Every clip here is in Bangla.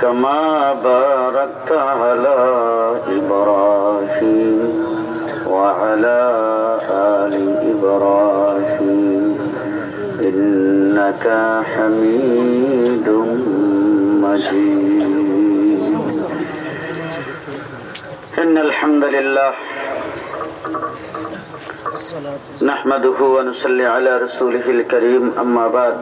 كما باركت على إبراهيم وعلى آل إبراهيم إنك حميد مجيد. إن الحمد لله نحمده ونصلي على رسوله الكريم أما بعد.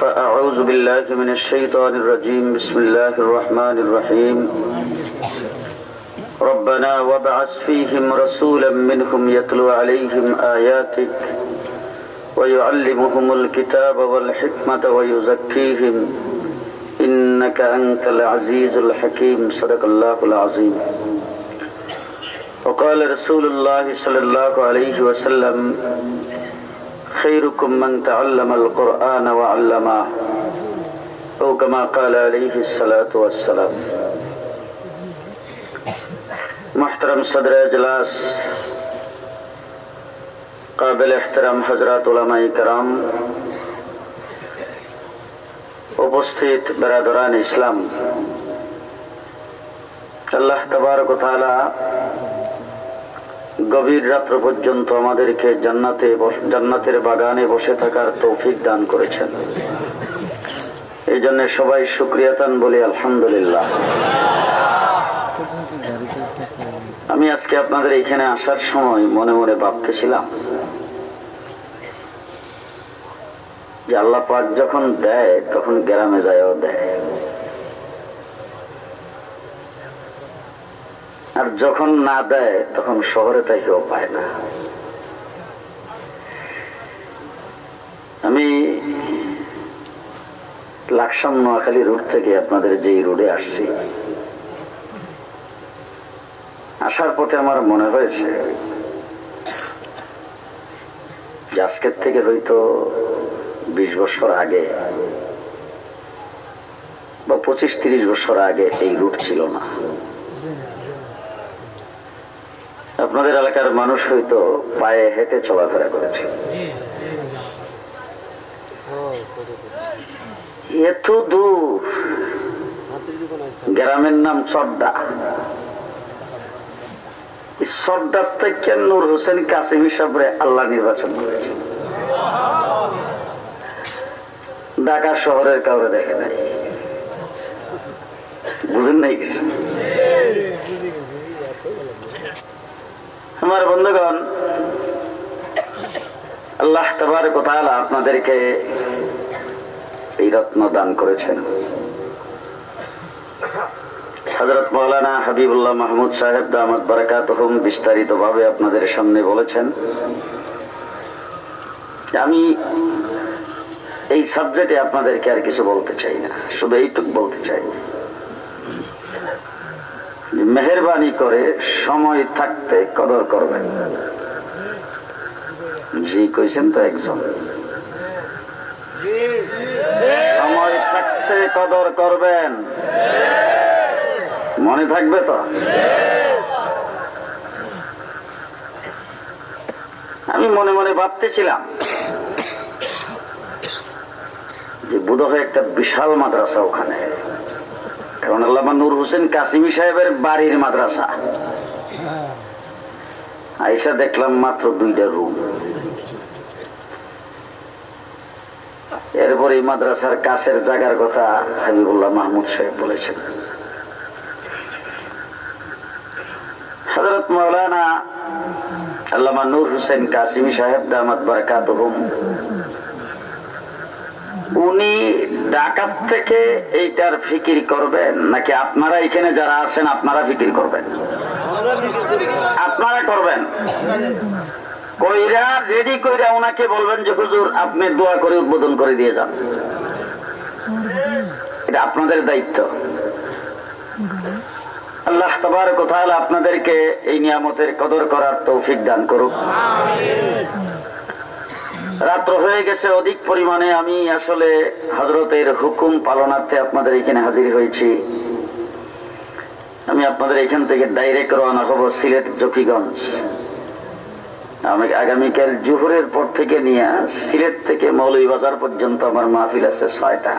فأعوذ بالله من الشيطان الرجيم. بسم الله الرحمن الرحيم. ربنا وابعث فيهم رسولا منهم يتلو عليهم آياتك ويعلمهم الكتاب والحكمة ويزكيهم. إنك أنت العزيز الحكيم. صدق الله العظيم. وقال رسول الله صلى الله عليه وسلم خيركم من تعلم القرآن وعلمه، أو كما قال عليه الصلاة والسلام. محترم صدر اجلاس، قابل احترام حضرات علماء کرام اپستھت برادران اسلام، اللہ تبارک و تعالی গভীর রাত্র পর্যন্ত আমাদেরকে জান্নাতে জান্নাতের বাগানে বসে থাকার তৌফিক দান করেছেন। এই জন্য সবাই সুক্রিয়াতান বলি, আলহামদুলিল্লাহ। আমি আজকে আপনাদের এখানে আসার সময় মনে মনে ভাবতেছিলাম যে আল্লাহ যখন দেয়, তখন গ্রামে যায়ও দেয়। আর যখন না দেয়, তখন শহরে তাই কেউ পায় না। আমি লাকসাম নোয়াখালী রুট থেকে আপনাদের যেই রোডে আসছি, আসার পথে আমার মনে হয়েছে যে আজকের থেকে হয়তো বিশ বছর আগে বা পঁচিশ তিরিশ বছর আগে এই রুট ছিল না। আপনাদের এলাকার মানুষ হয়তো পায়ে হেঁটে চলাফেরা করেছে। এত দূর। গ্রামের নাম চড্ডা। সর্দার থেকে নূর হোসেন কাসিম হিসাবে আল্লাহ নির্বাচন করেছে। ঢাকা শহরের কাউরে দেখে নাই। বুঝেন নাই কিছু? আমার বন্ধুগণ, আল্লাহ তবার কোথায় আপনাদেরকে এই রত্ন দান করেছেন। হজরত মৌলানা হাবিবুল্লাহ মাহমুদ সাহেব দামদ বারাকাত বিস্তারিত ভাবে আপনাদের সামনে বলেছেন আমি এই সাবজেক্টে আপনাদেরকে আর কিছু বলতে চাই না, শুধু এইটুক বলতে চাই। মেহরবানি করে সময় থাকতে কদর করবেন। জি, কইছেন তো একজন। সময় থাকতে কদর করবেন। মনে থাকবে তো? আমি মনে মনে ভাবতেছিলাম যে বোধহয় একটা বিশাল মাদ্রাসা ওখানে কারণ আল্লামা নূর হোসেন কাসিমি সাহেবের বাড়ির মাদ্রাসা। আইসা দেখলাম মাত্র দুইটা রুম। এরপর এই মাদ্রাসার কাছের জায়গার কথা হাবিবুল্লাহ মাহমুদ সাহেব বলেছেন। হজরত মৌলানা আল্লামা নূর হোসেন কাসিমি সাহেব দামাত বারকাত উনি ডাকাত থেকে এইটার ফিকির করবেন নাকি আপনারা এখানে যারা আছেন আপনারা ফিকির করবেন? আপনারা করবেন। কইরা রেডি কইরা ওনাকে বলবেন যে, হুজুর, আপনি দোয়া করে উদ্বোধন করে দিয়ে যান। এটা আপনাদের দায়িত্ব। আল্লাহ তবার কোথায় আপনাদেরকে এই নিয়ামতের কদর করার তৌফিক দান করুক। রাত্র হয়ে গেছে, অধিক পরিমাণে আমি আসলে হজরতের হুকুম পালনার্থে আপনাদের এখানে হাজির হয়েছি। আমি আপনাদের এখান থেকে ডাইরেক্ট রওনা হব সিলেট, জকিগঞ্জ। আমি আগামীকাল জুহরের পর থেকে নিয়ে সিলেট থেকে মৌলভীবাজার পর্যন্ত আমার মাহফিল আছে ছয়টা।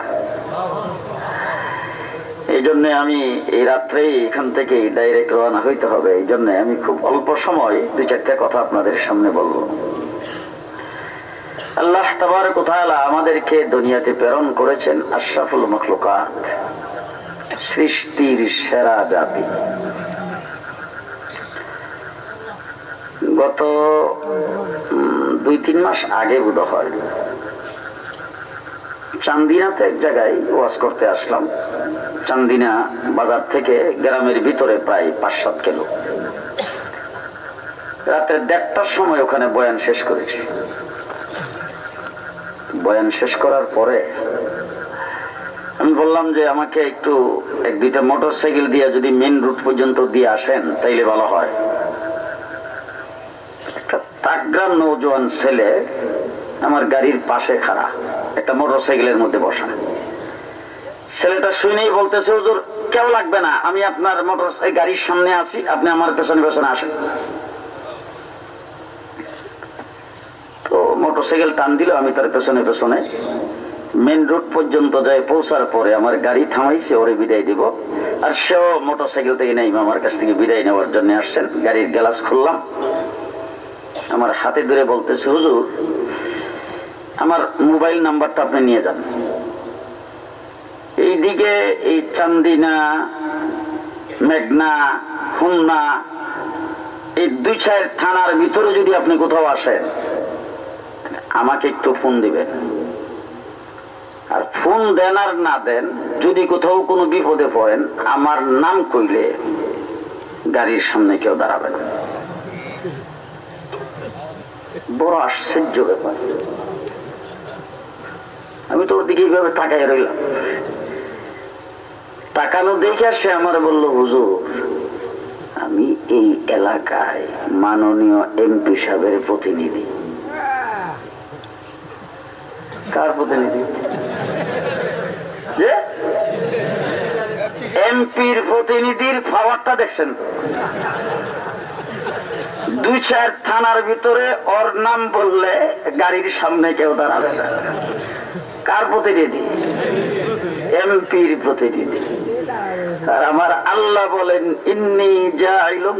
এই জন্য আমি এই রাত্রেই এখান থেকে ডাইরেক্ট রওনা হইতে হবে। এই জন্য আমি খুব অল্প সময় দুই চারটা কথা আপনাদের সামনে বলব। আল্লাহ তবার কোথায় আমাদেরকে দুনিয়াতে প্রেরণ করেছেন আশরাফুল মখলুকাত, সৃষ্টির সেরা জাতি। গত দুই তিন মাস আগে বোধ হয় চান্দিনাতে এক জায়গায় ওয়াজ করতে আসলাম। চান্দিনা বাজার থেকে গ্রামের ভিতরে প্রায় পাঁচ সাত কিলো। রাতে দেড়টার সময় ওখানে বয়ান শেষ করেছি। বয়ান শেষ করার পরে আমি বললাম যে আমাকে একটু এক দুইটা মোটর সাইকেল দিয়ে যদি মেন রুট পর্যন্ত দিয়ে আসেন, তাইলে ভালো হয়। একটা তাগ্রাম নৌজওয়ান ছেলে আমার গাড়ির পাশে খাড়া, একটা মোটর সাইকেলের মধ্যে বসা। ছেলেটা শুনেই বলতেছে, হুজুর, কেউ লাগবে না, আমি আপনার মোটর গাড়ির সামনে আসি আপনি আমার পেছনে পেছনে আসেন। তো মোটর সাইকেল টান দিল, আমি তার পেছনে পেছনে। মেন রোড পর্যন্ত যাই পৌঁছার পরে আমার গাড়ি থামাইছে, ওরে বিদায় দিব। আর সেও মোটর সাইকেল থেকে নেই, আমার কাছ থেকে বিদায় নেওয়ার জন্য আসছেন গাড়ির গ্লাস খুললাম। আমার হাতে ধরে বলতেছে, হুজুর, আমার মোবাইল নাম্বারটা আপনি নিয়ে যান। এইদিকে এই চান্দিনা, মেঘনা, খুলনা, এই দুই চার থানার ভিতরে যদি আপনি কোথাও আসেন আমাকে একটু ফোন দিবেন। আর ফোন দেন আর না দেন, যদি কোথাও কোনো বিপদে পড়েন, আমার নাম কইলে গাড়ির সামনে কেউ দাঁড়াবে না। বড় আশ্চর্য ব্যাপার। আমি তোর দিকে এইভাবে তাকাই রইলাম। তাকানো দেখে সে আমার বলল, হুজুর, আমি এই এলাকায় মাননীয় এমপি সাহেবের প্রতিনিধি। কার প্রতিনিধি? এমপির প্রতিনিধির পাওয়ারটা দেখছেন। দুই চার থানার ভিতরে ওর নাম বললে গাড়ির সামনে কেউ দাঁড়াবে না। কার প্রতিনিধি? এমপির প্রতিনিধি। আর আমার আল্লাহ বলেন, ইন্নি জাইলুম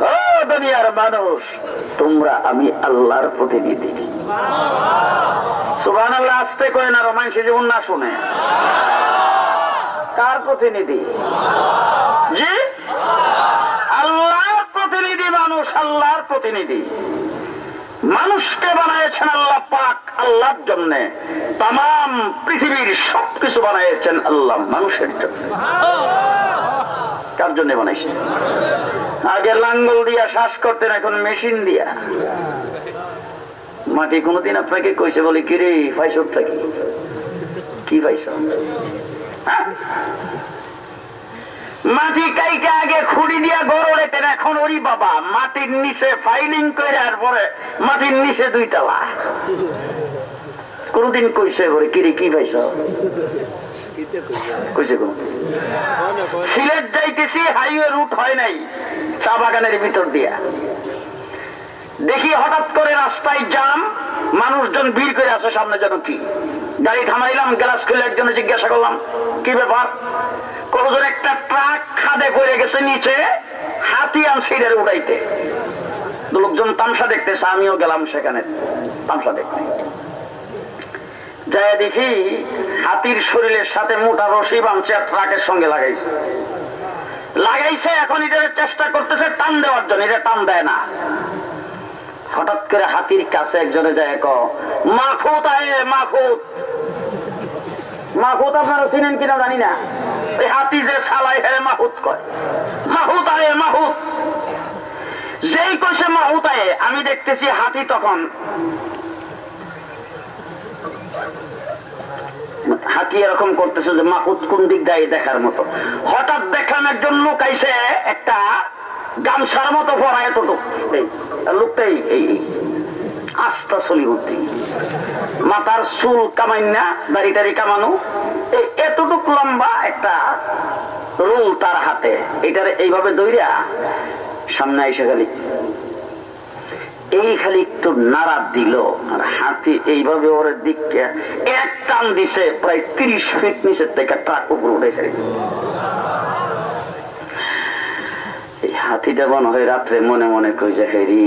ও দুনিয়ার মানুষ, তোমরা আমি আল্লাহর প্রতিনিধি। সুবহান আল্লাহ আসতে কয় না রোমান যেমন না শুনে। কার প্রতিনিধি? জি? আল্লাহর প্রতিনিধি মানুষ, আল্লাহর প্রতিনিধি। মানুষকে বানিয়েছেন আল্লাহ পাক আল্লাহর জন্য। তাম পৃথিবীর সবকিছু বানিয়েছেন আল্লাহ মানুষের জন্য। কার জন্য বানাইছে আগে লাঙ্গল দিয়া শ্বাস করতেন, এখন মেশিন দিয়া। মাটি কোনদিন আপনাকে কইছে বলে, কিরে থাকি কি পাইছ? হ্যাঁ? মাটি কাইকে আগে খুঁড়ি দিয়া গড়েতেন এখন ওরি বাবা। মাটির নিচে ফাইলিং করে আর পরে মাটির নিচে দুইতলা কোনদিন কইছে বলে কিরে কি পাইছ? সিলেট যাইতেছি, হাইওয়ে রুট হয় নাই, চা বাগানের দিয়া। দেখি হঠাৎ করে রাস্তায় জাম, মানুষজন ভিড় করে আসে সামনে যেন কি। গাড়ি থামাইলাম, গ্লাস খুলে একজনে জিজ্ঞাসা করলাম, কি ব্যাপার? কতজন একটা ট্রাক খাদে করে গেছে নিচে, হাতি আনসিডের উড়াইতে। লোকজন তামসা দেখতেছে, আমিও গেলাম সেখানে তামসা দেখতে। যাই দেখি হাতির শরীরের সাথে মোটা রশি বামছে ট্রাকের সঙ্গে লাগাইছে। লাগাইছে, এখন এদের চেষ্টা করতেছে টান দেওয়ার জন্য, এটা টান দেয় না। হঠাৎ করে হাতির কাছে একজনে যায় মাখুত আয়ে, মাখুত। মাহুত আপনারা চিনেন কিনা জানি না। হাতি যে সালাই হে মাহুত কয়। মাহুত আয়ে মাহুত। যেই মাহুত আয়ে, আমি দেখতেছি হাতি তখন হাতি এরকম করতেছে যে মাকুদ কোন দিক দেয় দেখার মতো। হঠাৎ দেখলাম একজন লোক আইসে একটা গামছার মতো পড়া এতটুক। লোকটাই এই। আস্তা সলিমুদ্দি মাথার চুল কামাই না দাড়ি টাড়ি কামানো, এই এতটুক লম্বা একটা রুল তার হাতে। এটারে এইভাবে দইরা সামনে এসে খালি। এই খালি একটু নাড়া দিল, আর হাতি এইভাবে ওর দিককে এক টান দিছে, প্রায় তিরিশ ফিট নিচের থেকে ট্রাক উপর উঠেছে এই হাতিটা মনে হয় রাত্রে মনে মনে কই যে হেরি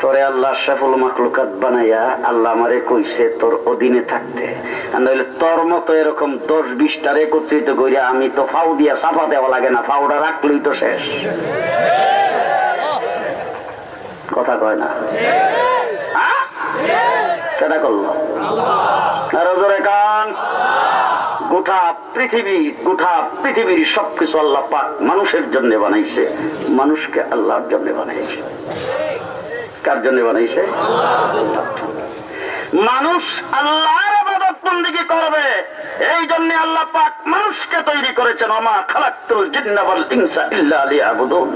তোরে আল্লাহ সাফুল মাকলুকাত বানাইয়া আল্লাহ আমারে কইছে তোর অধীনে থাকতে। নইলে তোর মতো এরকম দশ বিশটার একত্রিত করিয়া আমি তো ফাউ দিয়া সাফা দেওয়া লাগে না ফাউটা রাখলেই তো শেষ। কথা কয় না? হ্যাঁ? কেটা করল? কান। গোটা পৃথিবী, গোটা পৃথিবীর সবকিছু আল্লাহ পাক মানুষের জন্য বানাইছে। মানুষকে আল্লাহর জন্য বানাইছে। কার জন্য বানাইছে? মানুষ আল্লাহর আবাদত বন্দিগি করবে। এই জন্য আল্লাহ পাক মানুষকে তৈরি করেছেন আমা খালাক্তুল জিন্নাবল ইনসা ইল্লা লিয়াবুদুন।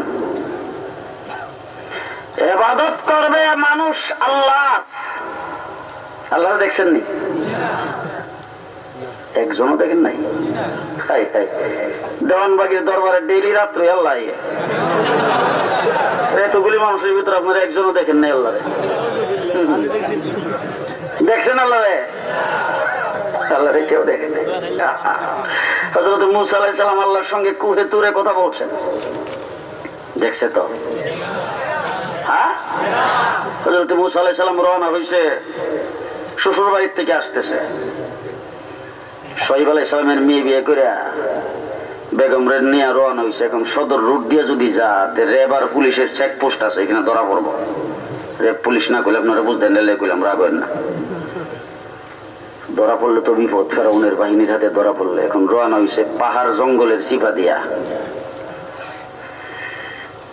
এবাদত করবে মানুষ আল্লাহ। আল্লাহ দেখছেন নি একজনও দেখেন নাই? দেওয়ানবাগির দরবারে ডেইলি রাত্রে, আল্লাহ এতগুলি মানুষের ভিতরে আপনার একজনও দেখেন নাই আল্লাহ দেখছেন আল্লাহ আল্লাহ কেউ দেখেন মুসা আল্লাহর সঙ্গে কথা বলছেন। দেখছে তো? হ্যাঁ? রওনা হয়েছে শ্বশুর বাড়ির থেকে আসতেছে। শহীদ আলাইসালামের মেয়ে বিয়ে করে বেগম রেড নিয়ে রওনা হয়েছে এখন সদর রুট দিয়ে যদি যা রেবার পুলিশের চেকপোস্ট আছে, এখানে ধরা পড়ব। রেব পুলিশ না করলে আপনারা বুঝতেন নেলে কইলাম রাগেন না। ধরা পড়লে তো বিপদ, ফেরাউনের বাহিনীর হাতে ধরা পড়লে। এখন রওনা হয়েছে পাহাড় জঙ্গলের চিপা দিয়া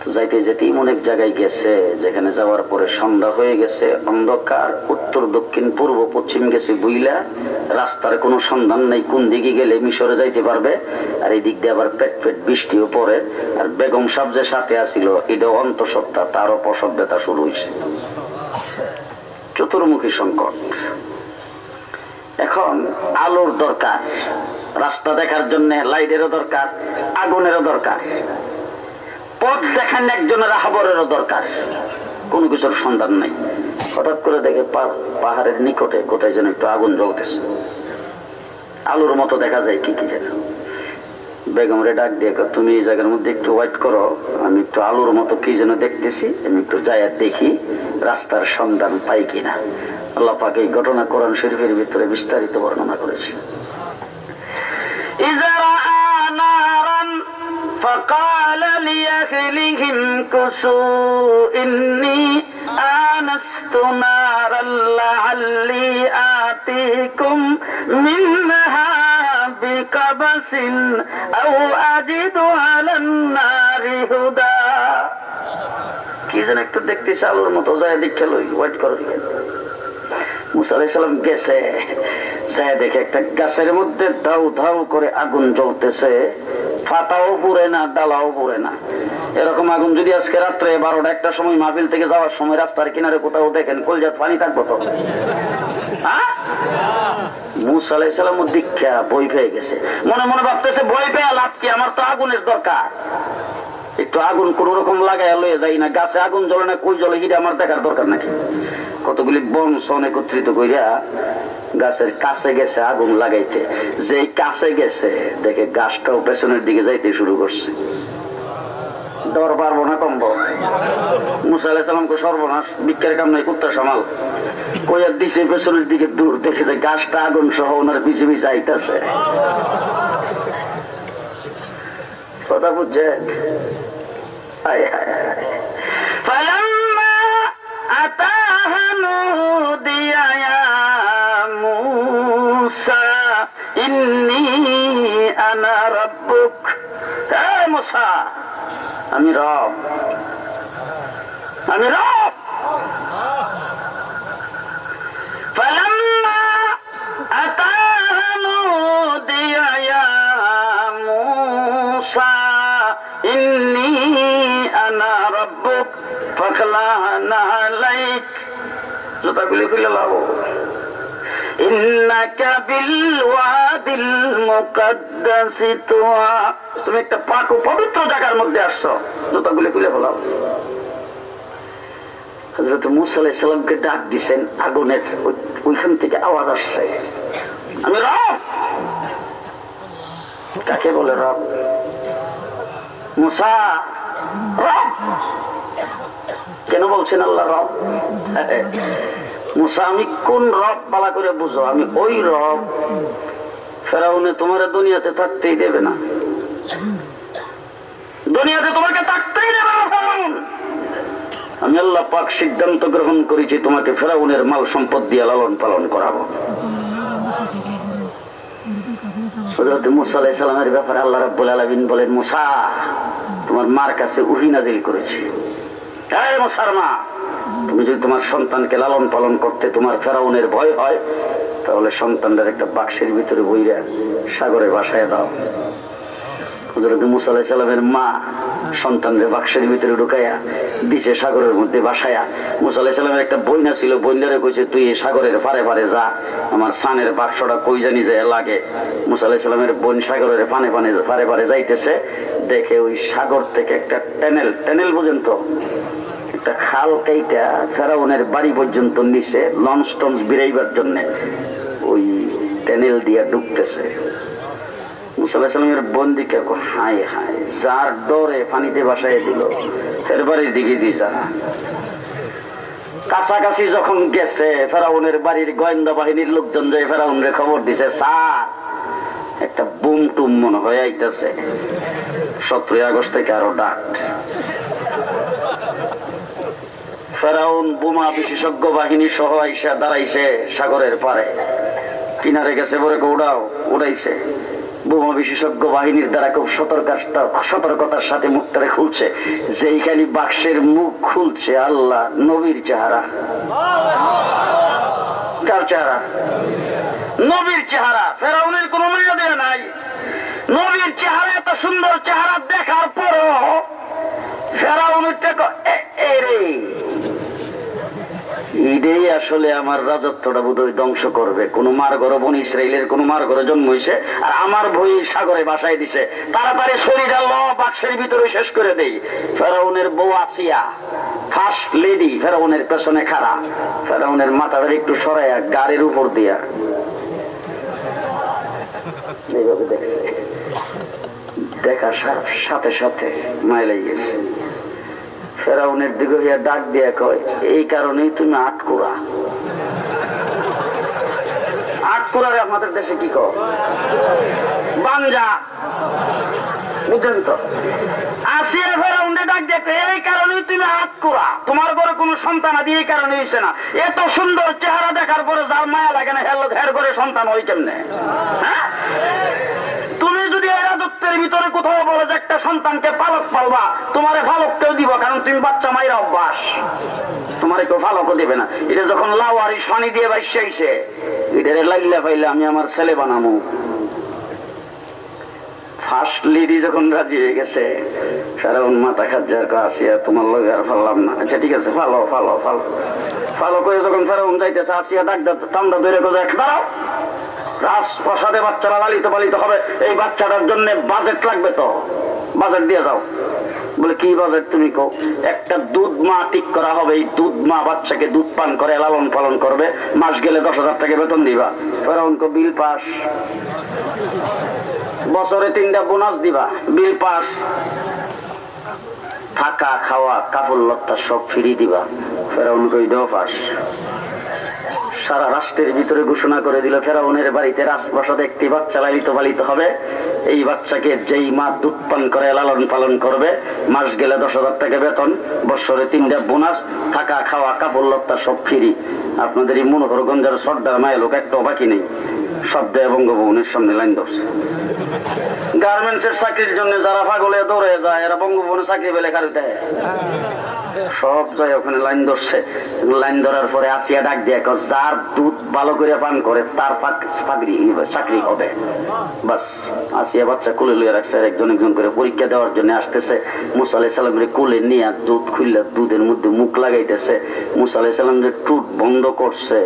যাইতে যেতেই অনেক জায়গায় গেছে। যেখানে যাওয়ার পরে সন্ধ্যা হয়ে গেছে, অন্ধকার, উত্তর, দক্ষিণ, পূর্ব, পশ্চিম গেছে বুইলা। রাস্তার কোনো সন্ধান নেই, কোন দিকে গেলে মিশরে যাইতে পারবে। আর এই দিক দিয়ে আবার পেট পেট বৃষ্টিও পড়ে। আর বেগম সাহ যে সাথে আসিল এটা অন্তঃসত্ত্বা তারও প্রসভ্যতা শুরু হয়েছে চতুর্মুখী সংকট। এখন আলোর দরকার। রাস্তা দেখার জন্য লাইটেরও দরকার, আগুনেরও দরকার। পথ দেখান একজনের আহবরেরও দরকার। কোন কিছুর সন্ধান নাই। হঠাৎ করে দেখে পাহাড়ের নিকটে কোথায় যেন একটু আগুন জ্বলতেছে। আলুর মতো দেখা যায় কি কি যেন। বেগম রে ডাক দিয়ে তুমি এই জায়গার মধ্যে একটু ওয়াইট করো। আমি একটু আলুর মতো কি যেন দেখতেছি। আমি একটু যাই দেখি রাস্তার সন্ধান পাই কিনা। আল্লাহ পাকে এই ঘটনা কোরআন শরীফের ভিতরে বিস্তারিত বর্ণনা করেছে। فقال لأهلهم كسوا إني آنست نارا لعلي آتيكم منها بقبس أو أجد على النار هدى কি যেন একটু দেখতেছে আলোর মতো যায় দেখে লই ওয়েট করো মুসা আলাইসালাম গেছে যায় দেখে একটা গাছের মধ্যে ধাউ ধাউ করে আগুন জ্বলতেছে, ফাটাও পুড়ে না, ডালাও পুড়ে না। এরকম আগুন যদি আজকে রাত্রে বারোটা একটা সময় মাহফিল থেকে যাওয়ার সময় রাস্তার কিনারে কোথাও দেখেন কলজাত পানি থাকব তো? আলাইসালাম দীক্ষা বই পেয়ে গেছে। মনে মনে ভাবতেছে, বই পেয়ে লাভ কি? আমার তো আগুনের দরকার। একটু আগুন কোন রকম লাগাই লয়ে যাই না, গাছে আগুন জ্বলে না, কই জলে হিটা আমার দেখার দরকার নাকি? কতগুলি বন সন একত্রিত করিয়া গাছের কাছে গেছে আগুন লাগাইতে। যে কাছে গেছে, দেখে গাছটাও পেছনের দিকে যাইতে শুরু করছে। ডর পারব না কমবো? মুসা আলাইসালামকে সর্বনাশ বিজ্ঞার কাম নাই কুত্তা সামাল। কইয়ার দিছে, পেছনের দিকে দূর দেখেছে গাছটা আগুন সহ ওনার পিছিয়ে পিছিয়ে আইতেছে। হে বুঝছে আমি রব। আমি রব। মুসা ইন্নি আনা রব্বুক ফাখলানা আলাইক। জুতাগুলি খুলে লাও তুমি একটা পাক পবিত্র জায়গার মধ্যে আসছো। জুতাগুলি খুলে ফেলাও। হজরত মুসা আলাইসাল্লামকে ডাক দিছেন, আগুনের ওইখান থেকে আওয়াজ আসছে। আমি রব! কাকে বলে রব? মুসা, রব। কেন বলছেন আল্লাহ রব? মুসা, আমি কোন রব পালা করে বুঝো? আমি ওই রব। ফেরাউনে তোমার দুনিয়াতে থাকতেই দেবে না। দুনিয়াতে তোমাকে থাকতেই দেবে না ফেরাউন। আমি আল্লাহ পাক সিদ্ধান্ত গ্রহণ করেছি, তোমাকে ফেরাউনের মাল সম্পদ দিয়ে লালন পালন করাবো। হজরত মুসা সালামের ব্যাপারে আল্লাহ রাবুল আলমিন বলেন, মুসা, তোমার মার কাছে উহি নাজিল করেছি। মুসার তুমি যদি তোমার সন্তানকে লালন পালন করতে তোমার ফেরাউনের ভয় হয়, তাহলে সন্তানদের একটা বাক্সের ভিতরে বইরা সাগরে বাসায় দাও। হজরত মুসা আলাইহিস সালামের মা সন্তানদের বাক্সের ভিতরে ঢুকাইয়া দিছে সাগরের মধ্যে বাসায়া মুসা আলাইহিস সালামের একটা বইনা ছিল, বইনারে কইছে, তুই এই সাগরের পারে পারে যা, আমার সানের বাক্সটা কই জানি যে লাগে। মুসা আলাইহিস সালামের বোন সাগরের পানে পানে, পারে পারে যাইতেছে, দেখে ওই সাগর থেকে একটা টেনেল টেনেল বুঝেন তো একটা খাল কাইটা ফেরাউনের বাড়ি পর্যন্ত নিচে লঞ্চ টঞ্চ বিরাইবার জন্য। ওই টেনেল দিয়া ঢুকতেছে। মুসাল্লাহামের বন্দিকে হাই হাই যার ডরে পানিতে বাসায় দিল। এর বাড়ির দিকে দিয়ে যা। কাছাকাছি যখন গেছে, ফেরাউনের বাড়ির গোয়েন্দা বাহিনীর লোকজন যে ফেরাউনের খবর দিছে, স্যার, একটা বুম টুম মনে হয়ে আইতেছে। সতেরোই আগস্ট থেকে আরও ডাক। ফেরাউন বোমা বিশেষজ্ঞ বাহিনী সহ আইসা দাঁড়াইছে সাগরের পারে কিনারে গেছে বলে উড়াও, উড়াইছে। বোমা বিশেষজ্ঞ বাহিনীর দ্বারা খুব সতর্কতা সতর্কতার সাথে মুখটারে খুলছে। যেইখানে বাক্সের মুখ খুলছে আল্লাহ, নবীর চেহারা। কার চেহারা? নবীর চেহারা। ফেরাউনের কোন মূল্য দেওয়া নাই। নবীর চেহারা, এত সুন্দর চেহারা দেখার পরও ফেরাউনের টেকো এ রে। ঈদেই আসলে আমার রাজত্বটা বোধহয় ধ্বংস করবে। কোন মার ঘর বন ইসরায়েলের কোন মার ঘরে জন্ম হয়েছে আর আমার বই সাগরে বাসায় দিছে। তাড়াতাড়ি শরীর ল, বাক্সের ভিতরে শেষ করে দেই। ফেরাউনের বউ আসিয়া ফার্স্ট লেডি ফেরাউনের পেছনে খাড়া। ফেরাউনের মাথাটা একটু সরাইয়া গাড়ির উপর দিয়া। এইভাবে দেখছে। দেখার সাথে সাথে মাইলে গেছে। ফেরাউনের দিকে হইয়া ডাক দিয়া কয়, এই কারণেই তুমি আটকুরা আটকুরারে আমাদের দেশে কি কো বাঞ্জা। বুঝছেন তো? আসিয়া ডাক এই কারণেই তুমি তোমার ঘরে কোনো সন্তান আদি এই হয়েছে না। এত সুন্দর চেহারা দেখার পরে যার মায়া লাগে না হের ঘরে সন্তান হয় কেমনে? হ্যাঁ? রাজত্বের ভিতরে কোথাও বলো যে একটা সন্তানকে পালক পালবা, তোমার ফালক কেউ দিব, কারণ তুমি বাচ্চা মায়ের অভ্যাস। তোমার কেউ ফালকও দিবে না। এটা যখন লাউ আর শনি দিয়ে বাইসাইছে এটা লাইলা পাইলে আমি আমার ছেলে বানাবো ফার্স্ট লিডি যখন রাজি হয়ে গেছে সারাউন মাথা খাজ্জার আসিয়া, তোমার লগে আর ফাললাম না। আচ্ছা ঠিক আছে ফালো ফালো ফালো ফালো করে যখন ফেরাউন যাইতেছে, আসিয়া, ডাক ধরে কোথায় দাঁড়াও। রাজপ্রসাদে বাচ্চারা লালিত পালিত হবে। এই বাচ্চাটার জন্য বাজেট লাগবে তো? বাজেট দিয়ে যাও। বলে, কি বাজেট তুমি কো একটা দুধ মা ঠিক করা হবে। এই দুধ মা বাচ্চাকে দুধ পান করে, লালন পালন করবে। মাস গেলে দশ হাজার টাকা বেতন দিবা। ফেরাউন বিল পাস। বছরে তিনটা বোনাস দিবা। Bill pass. থাকা, খাওয়া কাপড় লত্তা সব ফিরিয়ে দিবা। ফেরাউন কই দেওয়া পাস। সারা রাষ্ট্রের ভিতরে ঘোষণা করে দিল, ফেরাউনের বাড়িতে রাজপ্রাসাদে একটি বাচ্চা লালিত পালিত হবে। এই বাচ্চাকে যেই মা দুধ পান করে, লালন পালন করবে, মাস গেলে দশ হাজার টাকা বেতন, বছরে তিনটা বোনাস, থাকা, খাওয়া, কাপড়, লত্তা, সব ফিরি। আপনাদের এই মনোহরগঞ্জের সর্দার মায়ের লোক একটা বাকি নেই। শব্দ বঙ্গভবনের সামনে লাইন ধরছে। গার্মেন্টস এর চাকরির জন্য যারা পাগলে দৌড়ে যায়, এরা বঙ্গভবনে চাকরি পেলে দেয়। সব যায় ওখানে লাইন ধরছে। লাইন ধরার পরে আসিয়া ডাক দিয়ে যার দুধ ভালো করে পান করে, তার চাকরি চাকরি হবে। বাস, আসিয়া বাচ্চা কুলে লইয়া রাখছে একজন একজন করে পরীক্ষা দেওয়ার জন্য আসতেছে। মুসা আলাই সালামের কুলে নিয়ে দুধ খুললে দুধের মধ্যে মুখ লাগাইতেছে। মুসা আলাই সালাম টুট বন্ধ করছে।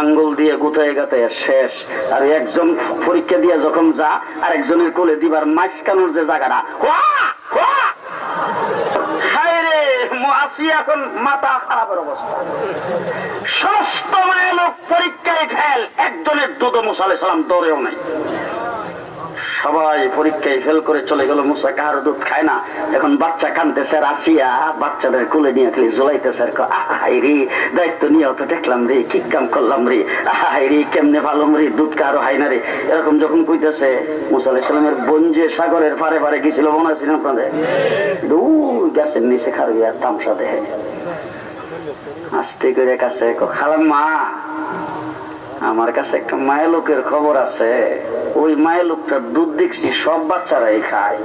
আঙ্গুল দিয়ে গুতায় গাতায় শেষ। আর একজন পরীক্ষা দিয়ে যখন যা আর একজনের কোলে দিবার মাঝখানোর যে জায়গাটা এখন মাথা খারাপের অবস্থা। সমস্ত মায়ের লোক পরীক্ষায় ফেল, একজনের দুদমুসালে মুসা সালাম দৌড়েও নাই। সবাই পরীক্ষায় ফেল করে চলে গেল মুসা কাহার দুধ খায় না। এখন বাচ্চা কানতেছে আসিয়া বাচ্চাদের কুলে নিয়ে জ্বলাইতেছে কয়, রে দায়িত্ব নিয়ে অত দেখলাম রে কি কাম করলাম রে আহা হাই রে কেমনে ভালো রে দুধ কারও হয় না রে। এরকম যখন কইতেছে মুসা আলাইসালামের বোন যে সাগরের পারে পারে গেছিল মনে আছে না আপনাদের? গাছের নিচে খারবিয়া তামসা দেহে। আস্তে করে কাছে খালাম মা আমার কাছে একটা মায়ের লোকের খবর আছে। ওই মায়ের লোকটা দুধ দেখছি, সব বাচ্চারাই খায়।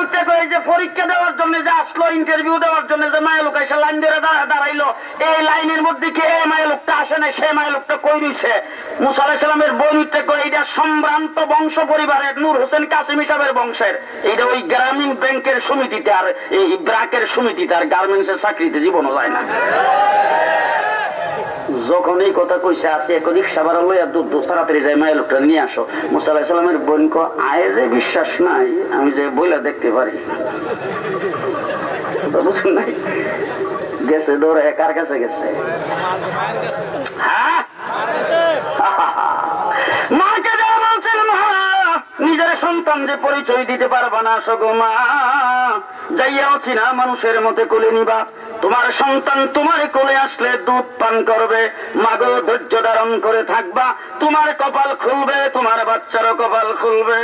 উঠতে পরীক্ষা দেওয়ার জন্য যে আসলো ইন্টারভিউ দেওয়ার জন্য যে মায়ের লোক এসে লাইন ধরে দাঁড়াইলো। এই লাইনের মধ্যে কি এই মায়ের লোকটা আসে না সে মায়ের লোকটা কই রইছে? মুসা আলাহিসাল্লামের বই উঠতে কই এটা সম্ভ্রান্ত বংশ পরিবারের নূর হোসেন কাসিম হিসাবের বংশের। এটা ওই গ্রামীণ ব্যাংকের সমিতিতে আর, এই ব্রাকের সমিতিতে আর গার্মেন্টস এর চাকরিতে জীবনও যায় না। যখন এই কথা কইছে আছে এখন রিক্সা ভাড়া লইয়া দুধ দুধ তাড়াতাড়ি যাই মায়ের লোকটা নিয়ে আসো। মুসা আলাহিসাল্লামের বোন কো আয়ে যে বিশ্বাস নাই আমি যে বইলা দেখতে পারি। বুঝুন নাই? গেছে দৌড়ে কার কাছে গেছে? হ্যাঁ? মাকে যা বলছেন মা নিজের সন্তান যে পরিচয় দিতে পারবা না সগো মা যাইয়া অচিনা মানুষের মতে কোলে নিবা। তোমার সন্তান তোমার কোলে আসলে দুধ পান করবে, মাগো ধৈর্য ধারণ করে থাকবা। তোমার কপাল খুলবে, তোমার বাচ্চারও কপাল খুলবে!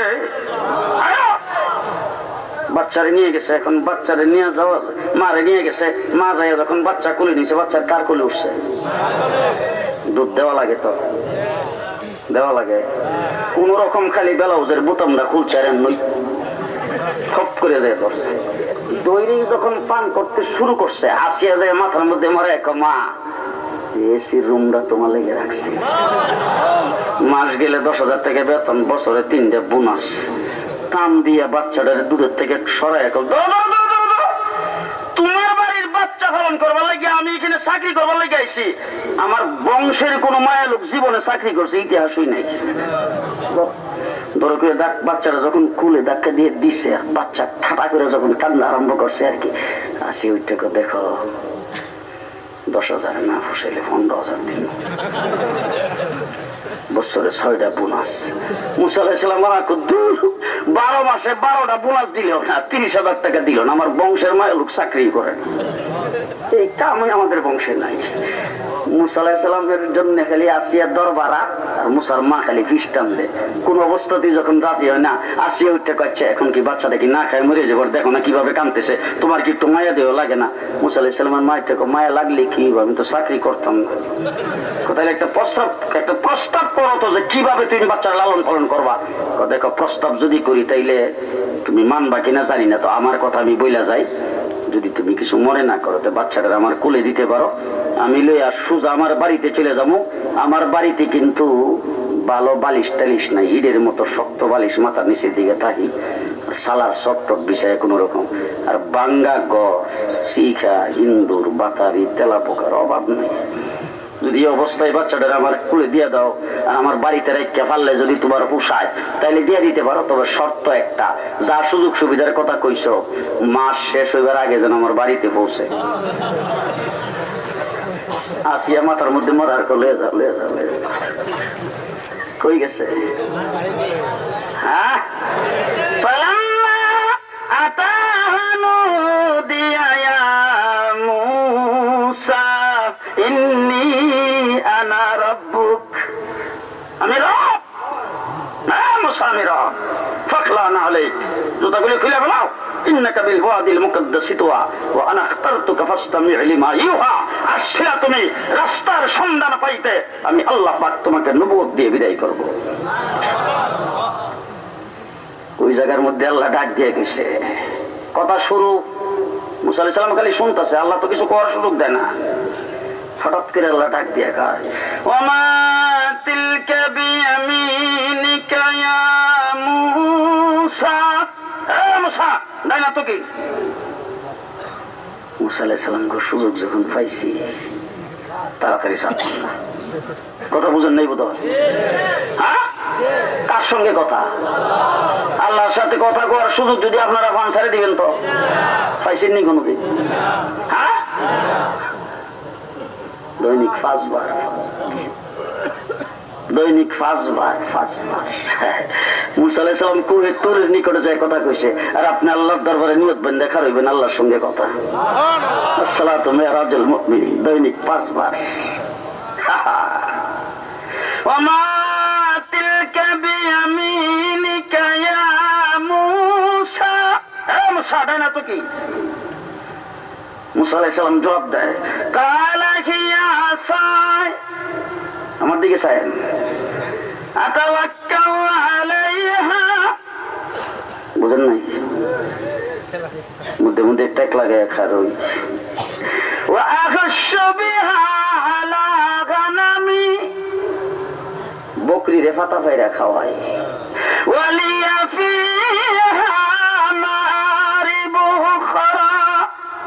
বাচ্চারে নিয়ে গেছে, এখন বাচ্চারে নিয়ে যাওয়া মারে নিয়ে গেছে, মা যাইয়া যখন বাচ্চা কুলে নিছে, বাচ্চার কার কুলে উঠছে? দুধ দেওয়া লাগে তো। দেওয়া লাগে। কোন রকম খালি ব্লাউজের বোতামটা খুলছে নই খপ করে যায় পড়ছে। দৈরি যখন পান করতে শুরু করছে আসিয়া যায় মাথার মধ্যে, মরে মা এসির রুমটা তোমার লেগে রাখছি। মাস গেলে দশ হাজার টাকা বেতন, বছরে তিনটে বোনাস। টান দিয়া বাচ্চাটার দূরের থেকে সরাই এখন পালন করবার লাগে আমি এখানে চাকরি করবার লাগে আইছি। আমার বংশের কোন মায়া লোক জীবনে চাকরি করছে ইতিহাসই নাই। বড় করে ডাক বাচ্চারা যখন কুলে ধাক্কা দিয়ে দিছে, বাচ্চা ঠাটা করে যখন কান্না আরম্ভ করছে আর কি। আসি ওইটাকে দেখো। দশ হাজার না ফসাইলে পনেরো হাজার দিন। বছরে ছয়টা বোনাস। মুসালাম বারো মাসে বারোটা বোনাস দিল না, তিরিশ হাজার টাকা দিল না, আমার বংশের মায়ের লোক চাকরি করে না। এই কামই আমাদের বংশে নাই। জন্য খালি আসিয়া দরবারা, আর মুসার মা খালি খ্রিস্টান দে। কোন অবস্থাতেই যখন রাজি হয় না, আসিয়া উঠতে এখন কি না খায়, মরে যাবার দেখো না কীভাবে কানতেছে তোমার কি একটু মায়া দেওয়া লাগে না? মুসা আলাহিসাল্লামের মায়ের থেকে, মায়া লাগলে কি আমি তো চাকরি করতাম না। কোথায় একটা প্রস্তাব একটা প্রস্তাব করো যে কীভাবে তুমি বাচ্চার লালন পালন করবা? দেখো, প্রস্তাব যদি করি তাইলে তুমি মানবা কিনা জানি না, তো আমার কথা আমি বইলা যাই। যদি তুমি কিছু মনে না করো বাচ্চাটা আমার কোলে দিতে পারো। আমি লই সুজা আমার বাড়িতে চলে যাব। আমার বাড়িতে কিন্তু ভালো বালিশ টালিশ নাই, ইটের মতো শক্ত বালিশ মাথার নিচের দিকে থাকি। সালার চট্টক বিষয়ে কোন রকম। আর বাঙ্গা গড়, শিখা, ইন্দুর, বাতারি তেলা পোকার অভাব নেই। যদি এই অবস্থায় বাচ্চাটা আমার খুলে দিয়ে দাও আর আমার বাড়িতে রেখে পারলে যদি তোমার পোষায় তাহলে দিয়ে দিতে পারো। তবে শর্ত একটা, যা সুযোগ সুবিধার কথা কইস মাস শেষ হইবার আগে যেন আমার বাড়িতে পৌঁছে। আসিয়া মাথার মধ্যে মরার করে কই গেছে? হ্যাঁ? দিয়া মুসা। يا موسى إني أنا ربك আমি রব হ্যাঁ মুসা আমি রব فاخلعنا عليك জুতাগুলি খুলে ফেলাও إنك بالوادي المقدس طوى وأنا اخترتك فاستمع لما يوحى আসছিলা তুমি রাস্তার সন্ধান পাইতে আমি আল্লাহ পাক তোমাকে নবুয় দিয়ে বিদায় করব ওই জায়গার মধ্যে আল্লাহ ডাক দিয়ে গেছে কথা শুরু মুসা সালাম খালি শুনতেছে আল্লাহ তো কিছু করার সুযোগ দেয় না হঠাৎ করে আল্লাহ ডাক দিয়ে খায় ওমা তিলকে বিয়ামিনিকা ইয়া মুসা। নাই না তো মুসা আলাইহিস সুযোগ যখন পাইছি, তাড়াতাড়ি সাথে কথা বুঝেন নাই বোধ হ্যাঁ? কার সঙ্গে কথা? আল্লাহর সাথে কথা কওয়ার সুযোগ যদি আপনারা ফান সারে দিবেন তো? পাইছেন নি কোনোদিন? হ্যাঁ? দৈনিক পাঁচবার দৈনিক পাঁচবার পাঁচবার মুসালাই সালাম কুহে তোরের নিকটে যায় কথা কইছে আর আপনি আল্লাহর দরবারে নিয়ত বেন দেখা রইবেন আল্লাহর সঙ্গে কথা আসসালাতু মেরাজুল মুমিন দৈনিক পাঁচবার وما تلك بيمينك يا موسى এ মুসা দেয় না তো কি মুসালাম জবাব দেয় আমার দিকে বুঝেন নাই? মধ্যে মধ্যে টেক লাগে খার ওই বকরি রেফাতা ভাইরা খাওয়ায়।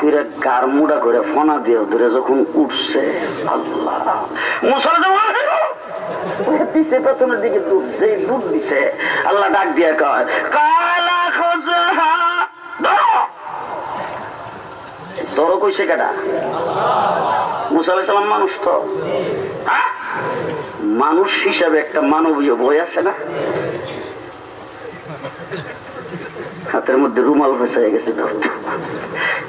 করে গারমুড়া করে ফনা দিয়ে ধরে যখন উঠছে, আল্লাহ। পিছে পেছনের দিকে দুধ সেই দুধ দিছে, আল্লাহ ডাক দিয়ে কয় কইছে কেটা মানুষ তো। হ্যাঁ? মানুষ হিসাবে একটা মানবীয় বই আছে না? হাতের মধ্যে রুমাল হয়ে গেছে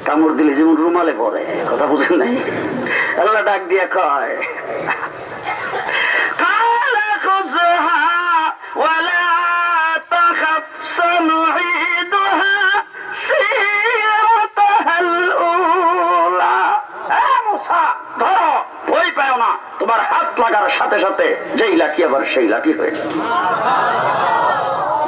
কামড় দিলে যেমন রুমালে পড়ে, কথা বুঝেন নাই? আল্লাহ ডাক দিয়ে কয় তোমার হাত লাগার সাথে সাথে যেই লাঠি আবার সেই লাঠি হয়ে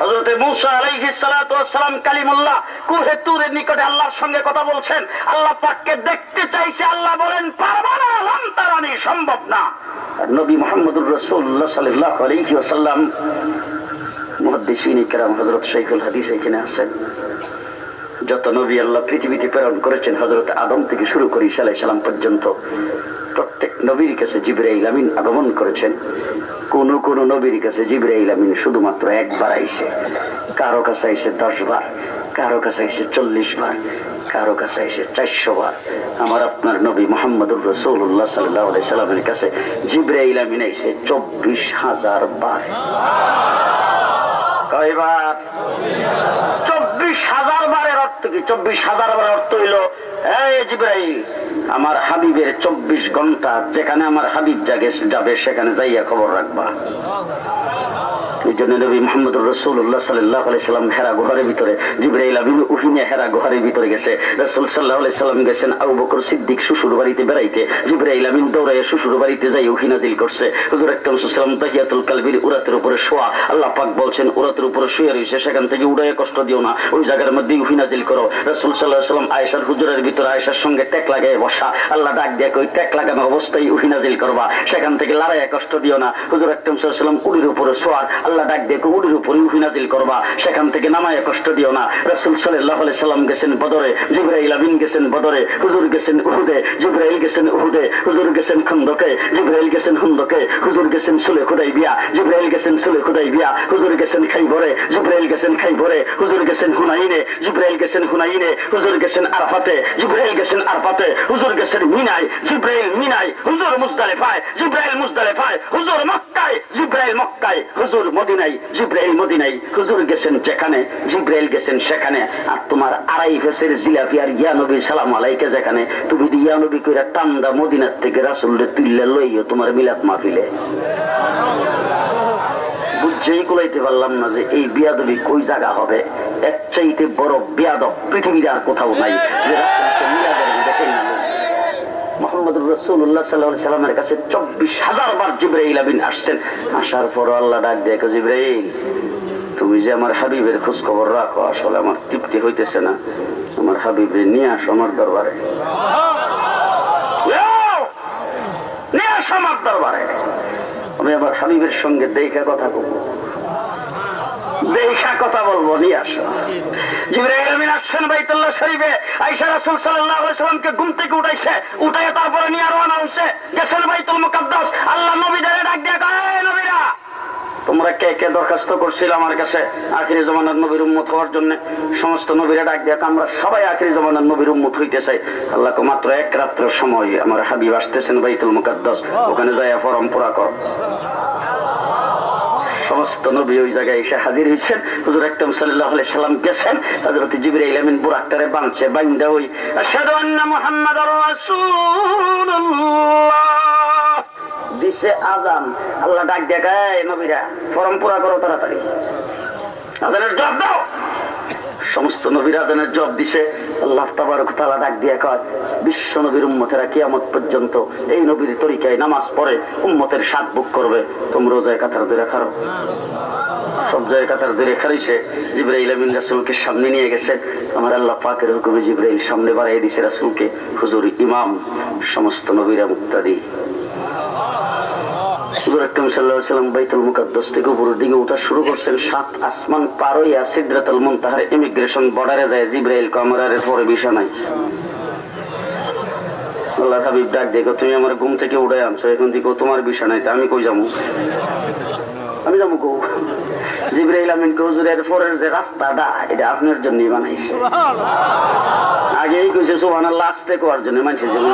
হজরত মুসা আলাইহিসালাম কালিমুল্লাহ কুহে তুরের নিকটে আল্লাহর সঙ্গে কথা বলছেন। আল্লাহ পাককে দেখতে চাইছে, আল্লাহ বলেন, পারব না লন্তারানি সম্ভব না। নবী মোহাম্মদুর রসুল্লাহ সাল্লাহ আলহি আসাল্লাম মহাদিসিন কেরাম হজরত শৈখুল হাদিস এখানে আছেন। যত নবী আল্লাহ পৃথিবীতে প্রেরণ করেছেন হজরত আদম থেকে শুরু করে ইসা সালাম পর্যন্ত প্রত্যেক নবীর কাছে জিবরাইল আমিন আগমন করেছেন। কোন কোন নবীর কাছে জিবরাইল আমিন শুধুমাত্র একবার আইসে কারও কাছে আইসে দশ বার, কারও কাছে আইসে চল্লিশ বার, কারও কাছে আইসে চারশো বার। আমার আপনার নবী মোহাম্মদুর রসুল্লাহ সাল্লাহ সাল্লামের কাছে জিবরাইল আমিন আইসে চব্বিশ হাজার বার। কয়বার? চব্বিশ হাজার বারের অর্থ কি চব্বিশ হাজার বার অর্থ হইল আমার হাবিবের চব্বিশ ঘণ্টা যেখানে আমার হাবিব যাবে, সেখানে যাইয়া খবর রাখবা। সাল্লাহ ভিতরে সাল্লাহ সেখান থেকে উড়াইয়ে কষ্ট দিও না। ওই জায়গার মধ্যে উহিনাজিল করো। রসুল সাল্লাহ সাল্লাম আয়সার হুজুরের ভিতরে আয়সার সঙ্গে টেক লাগাই বসা। আল্লাহ ডাক দিয়ে ওই টেক লাগানো অবস্থায় উহিনাজিল করবা। সেখান থেকে লড়াইয়ে কষ্ট দিও না। হুজুর একদম সাল্লাম উড়ির উপরে শোয়ার। আল্লাহ ডাক দিয়ে উড়ির উপরে উহিনাজিল করবা। সেখান থেকে নামায় কষ্ট দিও না। রসুল সাল্লাহ সাল্লাম গেছেন বদরে, জিব্রাইল আবিন গেছেন বদরে, হুজুর গেছেন উহুদে, জিব্রাইল গেছেন উহুদে, হুজুর গেছেন খন্দকে, জিব্রাইল গেছেন খন্দকে, হুজুর গেছেন সুলে খুদাই বিয়া জিব্রাইল গেছেন সুলে খুদাই বিয়া হুজুর গেছেন খাইবরে, জিব্রাইল গেছেন খাইবরে, হুজুর গেছেন হুনাইনে, জিব্রাইল গেছেন হুনাইনে, হুজুর গেছেন আরফাতে, জিব্রাইল গেছেন আরফাতে, হুজুর গেছেন মিনাই জিব্রাইল মিনাই হুজুর মুজদালিফায়, জিব্রাইল মুজদালিফায়, হুজুর মক্কায়, জিব্রাইল মক্কায়, হুজুর মদিনাই জিব্রাইল হুজুর গেছেন যেখানে, জিব্রাইল গেছেন সেখানে। আর তোমার আড়াই ফেসের জিলাপি আর ইয়া সালাম আলাইকে যেখানে, তুমি ইয়া নবী কইরা টান্দা মদিনার থেকে রাসুল্লে তুললে লইও, তোমার মিলাদ মাহফিলে। কুলাইতে পারলাম না যে এই বিয়াদবি কই জায়গা হবে। এক চাইতে বড় বিয়াদব পৃথিবীর আর কোথাও নাই। যে রাসূলকে মিলাদের দেখে না। মোহাম্মদ রসুল্লাহ সাল্লাহ সাল্লামের কাছে চব্বিশ হাজার বার জিব্রাইল আবিন আসছেন। আসার পর আল্লাহ ডাক দেখো জিব্রাইল, তুমি যে আমার হাবিবের খোঁজ খবর রাখো, আসলে আমার তৃপ্তি হইতেছে না। আমার হাবিবে নিয়ে আসো আমার দরবারে। নিয়ে আসো আমার দরবারে। আমি আমার হাবিবের সঙ্গে দেখা কথা বলব। দেখা কথা বলব, নিয়ে আসো। জিব্রাইল আমিন আসছেন বাইতুল্লাহ শরীফে। আইসা রাসূল সাল্লাল্লাহু সাল্লামকে ঘুম থেকে উঠাইছে, উঠাইয়া তারপরে নিয়ে রওনা হইছে গেছেন বাইতুল মুকাদ্দাস। আল্লাহ নবীদের ডাক দিয়া নবীরা! তোমরা কে কে দরখাস্ত করছিল আমার কাছে আখিরি জমানার নবীর উম্মত হওয়ার জন্য? সমস্ত নবীরা ডাক দেখ আমরা সবাই আখিরি জমানার নবীর উম্মত হইতে চাই আল্লাহকে মাত্র এক রাত্র সময় আমার হাবিব আসতেছেন বাইতুল মুকাদ্দাস। ওখানে যাইয়া পরম্পরা কর। সমস্ত নবী ওই জায়গায় এসে হাজির হয়েছেন। হুজুর একদম সাল্লাহ সাল্লাম গেছেন। হজরত জিবির ইলামিন বুরাক্তারে বাঁধছে, বাইন্দা ওই মোহাম্মদ দিছে আজান আল্লাহ ডাক দেখায় নবীরা পরম্পরা করো তাড়াতাড়ি। আজানের ডাক দাও। সমস্ত নবীর আজানের জব দিছে। আল্লাহ তাবারক তাআলা ডাক দিয়ে কয়, বিশ্ব নবীর উম্মতেরা কিয়ামত পর্যন্ত এই নবীর তরিকায় নামাজ পড়ে, উম্মতের সাত বুক করবে। তোমরাও যায় কাতার ধরে খারো। সব জায়গায় কাতার ধরে খারিছে। জিব্রাইল আমিন রাসুলকে সামনে নিয়ে গেছে। আমার আল্লাহ পাকের হুকুমে জিব্রাইল সামনে বাড়াই দিছে রাসুলকে, হুজুর ইমাম, সমস্ত নবীরা মুক্তাদি। শুরু করছেন সাত আসমান পার হইয়া সিদ্রাতুল মুনতাহার ইমিগ্রেশন বর্ডারে যায় জিব্রাইল কামরারের পরে বিষা নাই। আল্লাহ হাবিব ডাক দেখো তুমি আমার ঘুম থেকে উড়ে আনছো এখন তোমার বিষয় নাই আমি কই যাব? আমি যাব কো? জিব্রাইল আমিন হুজুরের পরের যে রাস্তাটা এটা আপনার জন্যই বানাইছে। আগেই কইছে সোহানা লাস্টে কোয়ার জন্য মানুষের জন্য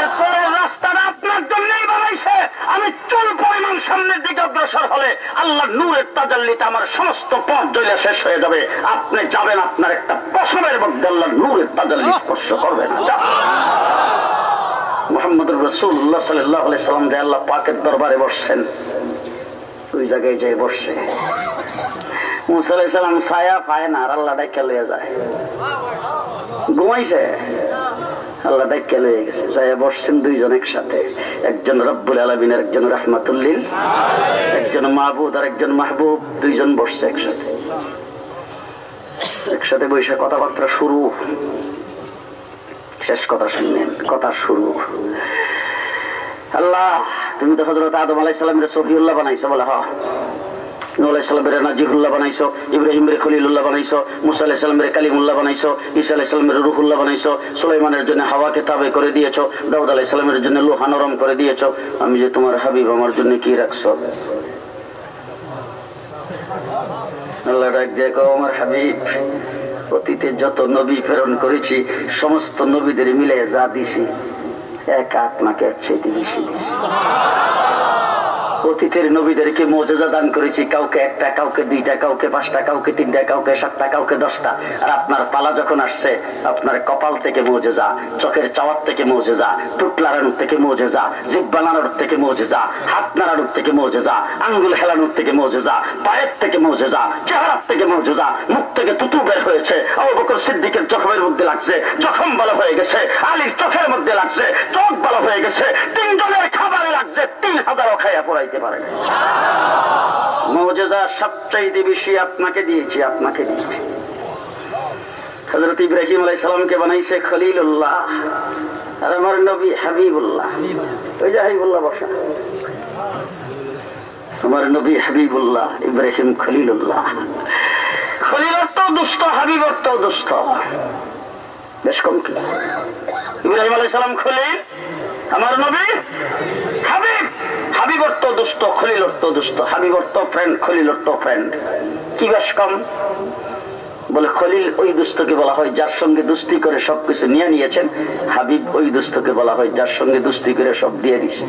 এরপরে চুল পরিমাণ সামনের দিকে অগ্রসর হলে আল্লাহ নূরের তাজাল্লিতে আমার সমস্ত পথ জ্বলে শেষ হয়ে যাবে। আপনি যাবেন আপনার একটা পশমের মধ্যে আল্লাহ নূরের তাজাল্লি স্পর্শ করবেন মোহাম্মদ রসুল্লাহ সাল্লাহ সাল্লাম যে আল্লাহ পাকের দরবারে বসছেন, ওই জায়গায় যাই বসছে। মুসালাম ছায়া পায় না আর আল্লাহ ডাক্কা লইয়া যায়। ঘুমাইছে? আল্লাহ ডাক্কা লইয়া গেছে। যাই বসছেন দুইজন একসাথে। একজন রব্বুল আলমিন একজন রহমাতুল্লিল। একজন মাহবুদ আর একজন মাহবুব, দুইজন বসছে একসাথে। একসাথে বৈশা কথাবার্তা শুরু। শেষ কথা শুনলেন, কথা শুরু। আল্লাহ, তুমি তো হজরত আদম আলাইসালামের সফিউল্লাহ বানাইছো বলে, হ। আলাহিসামের কালিমুল্লাহ জন্য করে দিয়েছ, দাউদ জন্য লোহা নরম করে দিয়েছ। আমি যে তোমার হাবিব আমার জন্য কি রাখছো? আমার হাবিব, অতীতে যত নবী প্রেরণ করেছি, সমস্ত নবীদের মিলে যা দিছি, এক আত্মাকে এক বেশি দিছি। অতীতের নবীদেরকে মজেজা দান করেছি, কাউকে একটা, কাউকে দুইটা, কাউকে পাঁচটা, কাউকে তিনটা, কাউকে সাতটা, কাউকে দশটা। আর আপনার পালা যখন আসছে, আপনার কপাল থেকে মজেজা চোখের চাওয়ার থেকে মজেজা টুট লাড়ানোর থেকে মজেজা জিভ বানানোর থেকে মজেজা হাত নাড়ানোর থেকে মজেজা আঙ্গুল হেলানোর থেকে মজেজা পায়ের থেকে মজেজা চেহারার থেকে মজেজা মুখ থেকে তুতু বের হয়েছে, আবু বকর সিদ্দিকের জখমের মধ্যে লাগছে, জখম ভালো হয়ে গেছে, আলীর চোখের মধ্যে লাগছে, চোখ ভালো হয়ে গেছে, তিনজনের খাবারে লাগছে, তিন হাজারও খাইয়া পড়াইতে পারে মজেজা সবচাইতে বেশি আপনাকে দিয়েছি আপনাকে দিয়েছি। হজরত ইব্রাহিম আলাই সালামকে বানাইছে খলিলুল্লাহ, আর আমার নবী হাবিবুল্লাহ। ওই যে হাবিবুল্লাহ বসা। আমার নবী হাবিবুল্লাহ, ইব্রাহিম খলিলুল্লাহ। খলিল অর্থ দুষ্ট হাবিব অর্থ দুষ্ট। বেশ কম কি ইব্রাহিম আলাই সালাম খলিল, আমার নবী। হাবিব হাবিব অর্থ দুষ্ট, খলিল অর্থ দুষ্ট। হাবিব অর্থ ফ্রেন্ড খলিল অর্থ ফ্রেন্ড কি বেশ কম? বলে খলিল, ওই দুস্থকে বলা হয়, যার সঙ্গে দুস্তি করে সবকিছু নিয়ে নিয়েছেন, হাবিব ওই দুস্থকে বলা হয়, যার সঙ্গে দুস্তি করে সব দিয়ে দিছে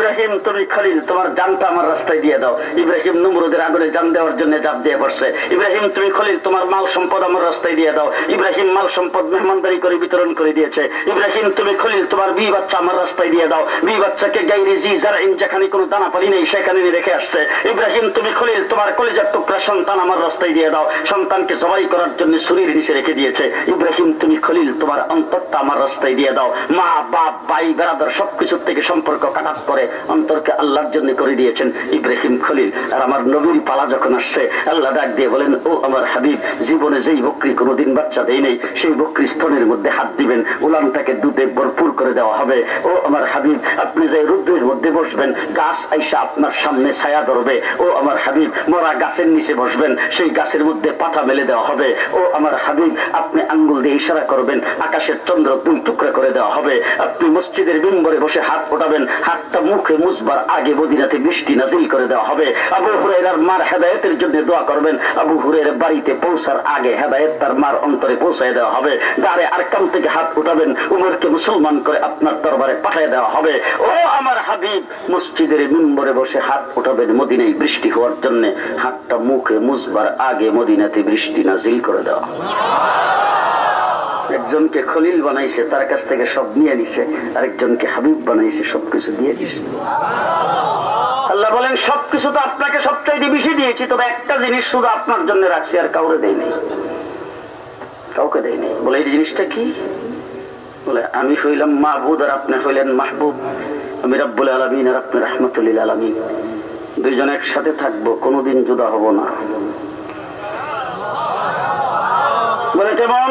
ইব্রাহিম, তুমি খলিল, তোমার জানটা আমার রাস্তায় দিয়ে দাও। ইব্রাহিম নমরুদের আগুনে জান দেওয়ার জন্য জাপ দিয়ে পড়ছে ইব্রাহিম, তুমি খলিল, তোমার মাল সম্পদ আমার রাস্তায় দিয়ে দাও। ইব্রাহিম মাল সম্পদ মেহমানদারি করে বিতরণ করে দিয়েছে। ইব্রাহিম, তুমি খলিল, তোমার বি বাচ্চা আমার রাস্তায় দিয়ে দাও। বি বাচ্চাকে গাইরে জি, যারা যেখানে কোনো দানা পানি নেই, সেখানে রেখে আসছে। ইব্রাহিম, তুমি খলিল, তোমার কলিজার টুকরা সন্তান আমার রাস্তায় দিয়ে দাও। সন্তানকে জবাই করার জন্য শরীর নিচে রেখে দিয়েছে। ইব্রাহিম, তুমি খলিল, তোমার অন্তরটা আমার রাস্তায় দিয়ে দাও। মা, বাপ, ভাই, বেড়াদার সবকিছুর থেকে সম্পর্ক কাটাত করে অন্তরকে আল্লাহর জন্য করে দিয়েছেন ইব্রাহিম খলিল। আর আমার নবীর পালা যখন আসছে, আল্লাহ ডাক দিয়ে বলেন, ও আমার হাবিব, জীবনে যেই বকরি কোনোদিন বাচ্চা দেয় নেই, সেই বকরি স্তনের মধ্যে হাত দিবেন, উলানটাকে দুধে ভরপুর করে দেওয়া হবে। ও আমার হাবিব, আপনি যে রুদ্রের মধ্যে বসবেন, গাছ আইসা আপনার সামনে ছায়া ধরবে। ও আমার হাবিব, মরা গাছের নিচে বসবেন, সেই গাছের মধ্যে পাতা মেলে দেওয়া হবে। ও আমার হাবিব, আপনি আঙ্গুল দিয়ে ইশারা করবেন, আকাশের চন্দ্র দুই টুকরা করে দেওয়া হবে। আপনি মসজিদের বিম্বরে বসে হাত ওঠাবেন, হাতটা মুখে মুসবার আগে মদিনাতে বৃষ্টি নাজিল করে দেওয়া হবে। আবু হুরেরার মার হেদায়তের জন্য দোয়া করবেন। আবু হুরের বাড়িতে পৌঁছার আগে হেদায়ত তার মার অন্তরে পৌঁছায় দেওয়া হবে। দাঁড়ে আর কাম থেকে হাত উঠাবেন। উমরকে মুসলমান করে আপনার দরবারে পাঠিয়ে দেওয়া হবে। ও আমার হাবিব, মসজিদের মিম্বরে বসে হাত উঠাবেন মদিনায় বৃষ্টি হওয়ার জন্য। হাতটা মুখে মুসবার আগে মদিনাতে বৃষ্টি নাজিল করে দেওয়া একজনকে খলিল বানাইছে, তার কাছ থেকে সব নিয়ে নিছে, আরেকজনকে হাবিব বানাইছে, সবকিছু দিয়ে দিছে। আল্লাহ বলেন, সবকিছু তো আপনাকে সবচাইতে বেশি দিয়েছি, তবে একটা জিনিস শুধু আপনার জন্য রাখছি, আর কাউরে দেয়নি কাউকে দেয়নি বলে, এই জিনিসটা কি? বলে, আমি হইলাম মাহবুদ, আর আপনি হইলেন মাহবুব। আমি রব্বুল আলমিন, আর আপনি রহমতুল্লিল আলমিন। দুইজন একসাথে থাকব, কোনোদিন জুদা হব না। বলে, কেমন?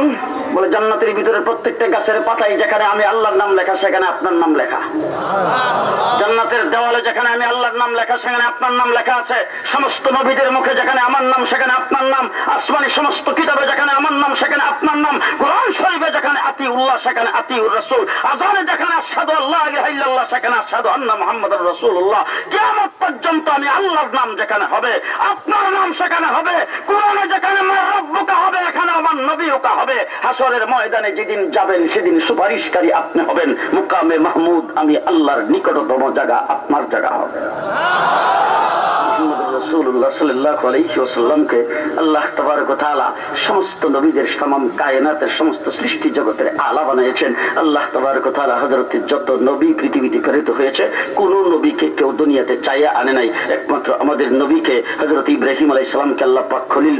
বলে, জান্নাতের ভিতরে প্রত্যেকটা গাছের পাতায় যেখানে আমি আল্লাহর নাম লেখা, সেখানে আপনার নাম লেখা। জান্নাতের দেওয়ালে যেখানে আমি আল্লাহর নাম লেখা, সেখানে আপনার নাম লেখা আছে। সমস্ত নবীদের মুখে যেখানে আমার নাম, সেখানে আপনার নাম। আসমানি সমস্ত কিতাবে যেখানে আমার নাম, সেখানে আপনার নাম। কোরআন শরীফে যেখানে আতি উল্লাহ সেখানে আতি রসুল। আজানে যেখানে আসাদু আল্লাহ আল্লাহ সেখানে আসাদু আন্না মোহাম্মদ রসুল্লাহ কেমন পর্যন্ত আমি আল্লাহর নাম যেখানে হবে, আপনার নাম সেখানে হবে। কোরআনে যেখানে হবে, এখানে আমার নবীকা হবে। হাসরের ময়দানে যেদিন যাবেন, সেদিন সুপারিশকারী আপনি হবেন। মুকামে মাহমুদ, আমি আল্লাহর নিকটতম জায়গা, আপনার জায়গা হবে। সৃষ্টি জগতের আলা বানিয়েছেন। আল্লাহ হজরতের যত নবী পৃথিবীতে হয়েছে, কোন নবীকে কেউ দুনিয়াতে চাইয়া আনে নাই। একমাত্র আমাদের নবীকে হজরত ইব্রাহিম আলাই সালামকে আল্লাহ পাক খলিল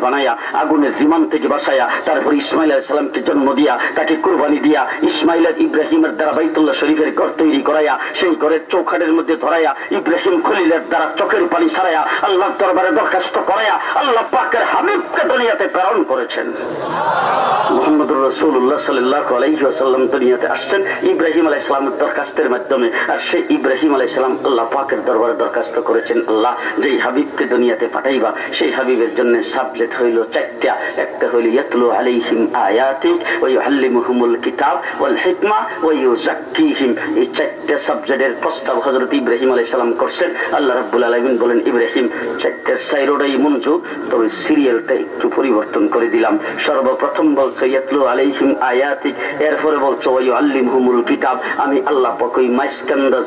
আগুনের থেকে তারপর ইসমাইল জন্ম দিয়া, তাকে কোরবানি দিয়া ইসমাইল ইব্রাহিমের দ্বারা বাইতুল্লাহ শরীফের ঘর তৈরি করাইয়া সেই ঘরের চৌখাটের মধ্যে ধরাইয়া ইব্রাহিম খলিলের দ্বারা চোখের পানি ছাড়াইয়া আল্লাহ দরবারে দরখাস্ত করাইয়া আল্লাহ পাকের হাবিবকে দুনিয়াতে প্রেরণ করেছেন। দুনিয়াতে আসছেন। ইব্রাহিম দরখাস্তের মাধ্যমে আর সেই ইব্রাহিম আল্লাহ পাকের দরবারে দরখাস্ত করেছেন। আল্লাহ যেই হাবিবকে দুনিয়াতে পাঠাইবা, সেই হাবিবের জন্য সাবজেক্ট হইল একটা হইল ইয়াতলু আলাইহিম কিতাব ওয়াল হিকমা এই সাবজেক্টের প্রস্তাব হযরত ইব্রাহিম আলাইহিস সালাম করছেন। আল্লাহ রাব্বুল আলামিন বলেন, ইব্রাহিম চারটের তবে সিরিয়ালটা একটু পরিবর্তন করে দিলাম। সর্বপ্রথম বলছো, ইয়াতলু আলাইহিম এরপরে বলছো আল্লিম হুমুল কিতাব। আমি আল্লাহ পকই মাইস্কান্দা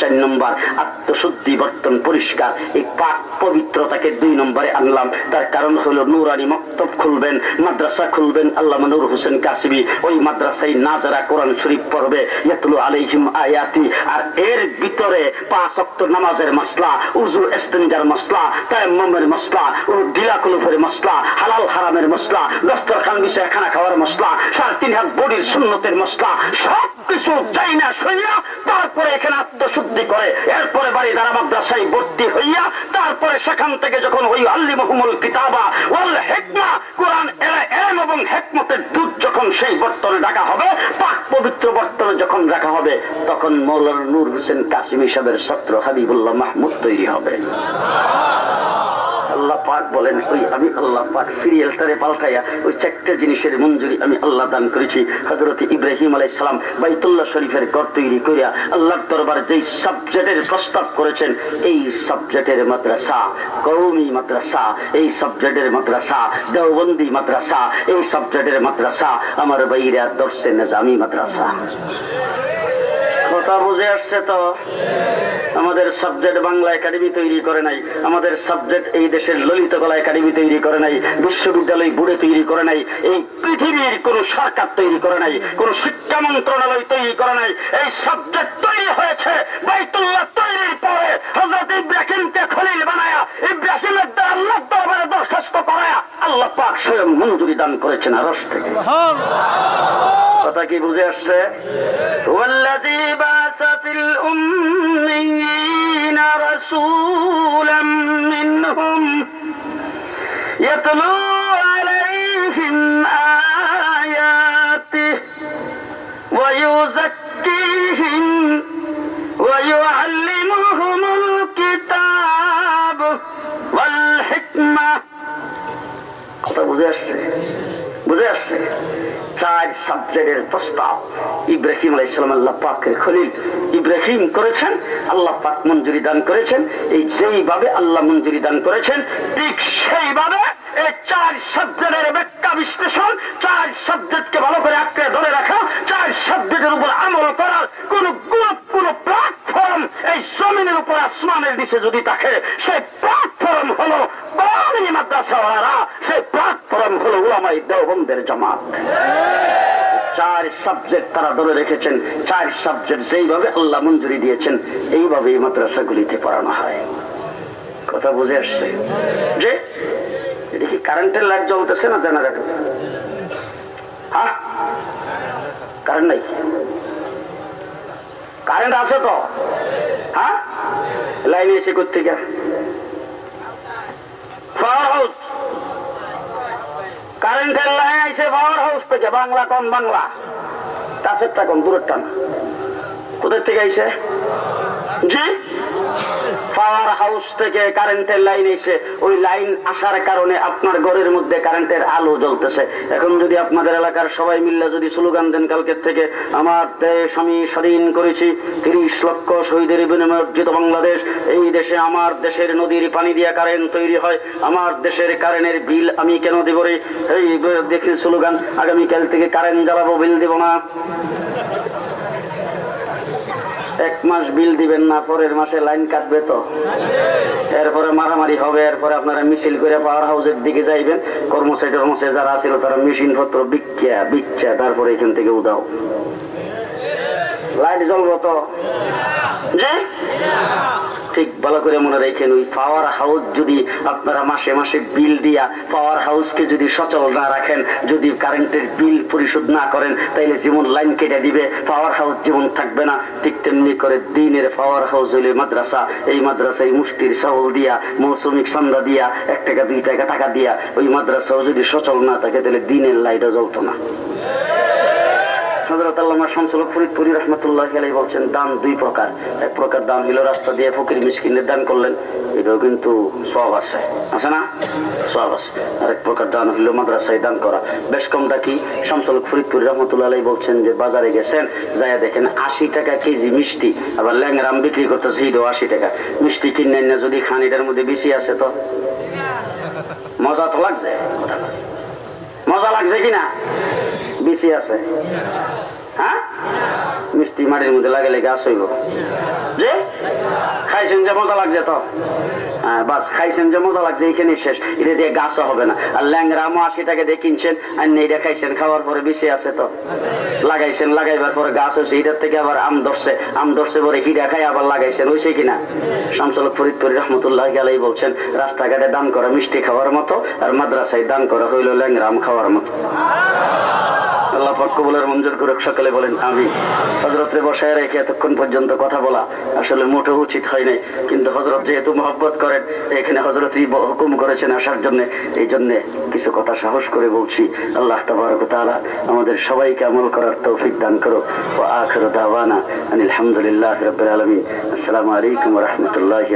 চার নম্বর আত্মশুদ্ধি বর্তন পরিষ্কার। এই পাক পবিত্রতাকে দুই নম্বরে আনলাম। তার কারণ হলো, নুরানি মক্তব খুলবেন, মাদ্রাসা খুলবেন আল্লাহ নূর হোসেন কাসিবি ওই মাদ্রাসায় নাজারা কোরআন শরীফ পড়বে, ইয়াতলু আলাইহিম আয়াতি। আর এর ভিতরে পাঁচ অক্ত নামাজের মশলা উজু এস্তেঞ্জার মশলা তায়াম্মামের মশলা ও ডিলাকুলুফের মশলা হালাল হারামের মশলা দস্তরখান বিষয়ে খানা খাওয়ার মশলা সাড়ে তিন হাত বডির সুন্নতের মশলা সব কিছু চাই না সইয়া তারপরে এখানে আত্মশুদ্ধি করে, এরপরে বাড়ি দ্বারা মাদ্রাসায় ভর্তি হইয়া তারপরে সেখান থেকে যখন ওই আল্লি মহমুল কিতাবা ওয়াল হেকমা, কোরআন এম এবং হেকমতের দুধ যখন সেই বর্তনে ডাকা হবে, পাক পবিত্র বর্তনে যখন রাখা হবে, তখন মৌলানা নূর হোসেন কাসিম হিসাবের ছাত্র হাবিবুল্লাহ মাহমুদ তৈরি হবে। আল্লাহ পাক বলেন, ওই আমি আল্লাহ পাক সিরিয়াল তারে পাল্টাইয়া ওই চারটা জিনিসের মঞ্জুরি আমি আল্লাহ দান করেছি। হজরত ইব্রাহিম আলাই সালাম বাইতুল্লাহ শরীফের ঘর তৈরি করিয়া দরবার যেই সাবজেক্টের প্রস্তাব করেছেন, এই সাবজেক্টের মাদ্রাসা কৌমি মাদ্রাসা, এই সাবজেক্টের মাদ্রাসা, দেওবন্দি মাদ্রাসা, এই সাবজেক্টের মাদ্রাসা, আমার বাইরা দর্শে নেজামি মাদ্রাসা। কথা বুঝে আসছে তো? আমাদের সাবজেক্ট বাংলা একাডেমি তৈরি করে নাই। আমাদের সাবজেক্ট এই দেশের ললিত কলা একাডেমি তৈরি করে নাই। বিশ্ববিদ্যালয় বুড়ে তৈরি করে নাই। এই পৃথিবীর কোন সরকার তৈরি করে নাই। কোন শিক্ষা মন্ত্রণালয় তৈরি করে নাই। এই সাবজেক্ট তৈরি হয়েছে তৈরির পরে। ইব্রাহিমকে খলিল বানায়া, ইব্রাহিমের দ্বারা আল্লাহ দরবারে দরখাস্ত করায়া আল্লাহ পাক স্বয়ং মঞ্জুরি দান করেছেন আরস থেকে। কথা কি বুঝে আসছে ওয়াল্লাযী বাআসা ফিল উম্মিয়িনা রাসূলাম মিনহুম ইয়াতলু আলাইহিম আয়াতিহি ওয়া ইউযাক্কিহিম ওয়া ইউআল্লিমুহুমুল কিতাব ওয়াল হিকমা কথা বুঝে আসছে বুঝে আসছে চার সাবজেক্টের প্রস্তাব ইব্রাহিম আলাইসালাম আল্লাহ পাকের খলিল ইব্রাহিম করেছেন, আল্লাহ পাক মঞ্জুরি দান করেছেন, এই যেইভাবে আল্লাহ মঞ্জুরি দান করেছেন, ঠিক সেইভাবে আসমানের নিচে যদি থাকে, সেই প্ল্যাটফর্ম হলো কমি মাদ্রাসাওয়ালারা সেই প্ল্যাটফর্ম হলো ওলামাই দেওবন্দের জামাত। চার সাবজেক্ট তারা ধরে রেখেছেন, চার সাবজেক্ট যেইভাবে আল্লাহ মঞ্জুরি দিয়েছেন এইভাবে এই মাদ্রাসাগুলিতে পড়ানো হয়। কথা বুঝে আসছে? যে, এটা কারেন্টের লাইট জ্বলতেছে না জেনারেটর হ্যাঁ? কারেন্ট নাই? কারেন্ট আছে তো? হ্যাঁ? লাইন এসে করতে গিয়া পাওয়ার হাউস কারেন্টের লাইন আইসে পাওয়ার হাউস থেকে বাংলা কোন বাংলা? কাছেরটা কোন দূরেরটা না। কোথার থেকে আইসে জি? পাওয়ার হাউস থেকে কারেন্টের লাইন এসে, ওই লাইন আসার কারণে আপনার ঘরের মধ্যে কারেন্টের আলো জ্বলতেছে। এখন যদি আপনাদের এলাকার সবাই মিললে যদি স্লোগান দেন, কালকের থেকে আমার দেশ আমি স্বাধীন করেছি। তিরিশ লক্ষ শহীদের বিনিময়ে অর্জিত বাংলাদেশ। এই দেশে আমার দেশের নদীর পানি দিয়ে কারেন্ট তৈরি হয়। আমার দেশের কারেন্টের বিল আমি কেন দিব রে? এই দেখছি স্লোগান, আগামীকাল থেকে কারেন্ট জ্বালাবো, বিল দিব না। এক মাস বিল দিবেন না, পরের মাসে লাইন কাটবে তো। এরপরে মারামারি হবে, এরপরে আপনারা মিছিল করে পাওয়ার হাউসের দিকে যাইবেন। কর্মচারী টর্মচারী যারা আছিল, তারা মেশিন পত্র বিক্ষা বিচ্ছা, তারপরে এখান থেকে উদাও লাইট জ্বলবো তো? ঠিক ভালো করে মনে রাখেন ওই পাওয়ার হাউস যদি আপনারা মাসে মাসে বিল দিয়া পাওয়ার হাউসকে যদি সচল না রাখেন, যদি কারেন্টের বিল পরিশোধ না করেন, তাইলে জীবন লাইন কেটে দিবে। পাওয়ার হাউস জীবন থাকবে না। ঠিক তেমনি করে দিনের পাওয়ার হাউস হইলে মাদ্রাসা, এই মাদ্রাসায় মুষ্টির চাউল দিয়া, মৌসুমিক সন্ধ্যা দিয়া, এক টাকা, দুই টাকা টাকা দিয়া, ওই মাদ্রাসাও যদি সচল না থাকে তাহলে দিনের লাইটও জ্বলতো না। বলছেন দুই প্রকার। এক প্রকার রাস্তা দিয়ে দান করলেন কিন্তু সব আছে। না? আছে। প্রকার মাদ্রাসায় দান করা। বেশ কি? বলছেন যে, বাজারে গেছেন, যাইয়া দেখেন আশি টাকা কেজি মিষ্টি, আবার ল্যাংরাম বিক্রি করতেছে, এটাও আশি টাকা। মিষ্টি কিনে না যদি খানিটার মধ্যে বেশি আছে তো? মজা তো লাগছে মজা লাগছে কিনা? বেশি আছে হ্যাঁ মিষ্টি মাটির মধ্যে লাগে লেগে আসইব যে? খাইছেন যে মজা লাগছে তো? হ্যাঁ বাস, খাইছেন যে মজা লাগছে এইখানে শেষ। এটা দিয়ে গাছও হবে না। আর আশি টাকা দিয়ে কিনছেন, আর নেইটা খাইছেন, খাওয়ার পরে আছে তো। লাগাইছেন, লাগাইবার পরে গাছ হয়েছে, এটার থেকে আবার আম ধরছে। আম ধরছে পরে হিরা খাই আবার লাগাইছেন কিনা? ফরিদপুরি রহমতুল্লাহ বলছেন, রাস্তাঘাটে দান করা মিষ্টি খাওয়ার মতো, আর মাদ্রাসায় দান করা হইল ল্যাংরা আম খাওয়ার মতো। আল্লাহ পাক মঞ্জুর করে সকালে বলেন আমি হজরতরে বসায় রেখে এতক্ষণ পর্যন্ত কথা বলা আসলে মোটেও উচিত হয় নাই। কিন্তু হজরত যেহেতু মহব্বত করেন, এখানে হজরতই হুকুম করেছেন আসার জন্য, এই জন্য কিছু কথা সাহস করে বলছি। আল্লাহ তাবারক তাআলা আমাদের সবাইকে আমল করার তৌফিক দান করো ও আখির দাওয়ানা আলহামদুলিল্লাহ রাব্বিল আলামিন। আসসালামু আলাইকুম রাহমাতুল্লাহি?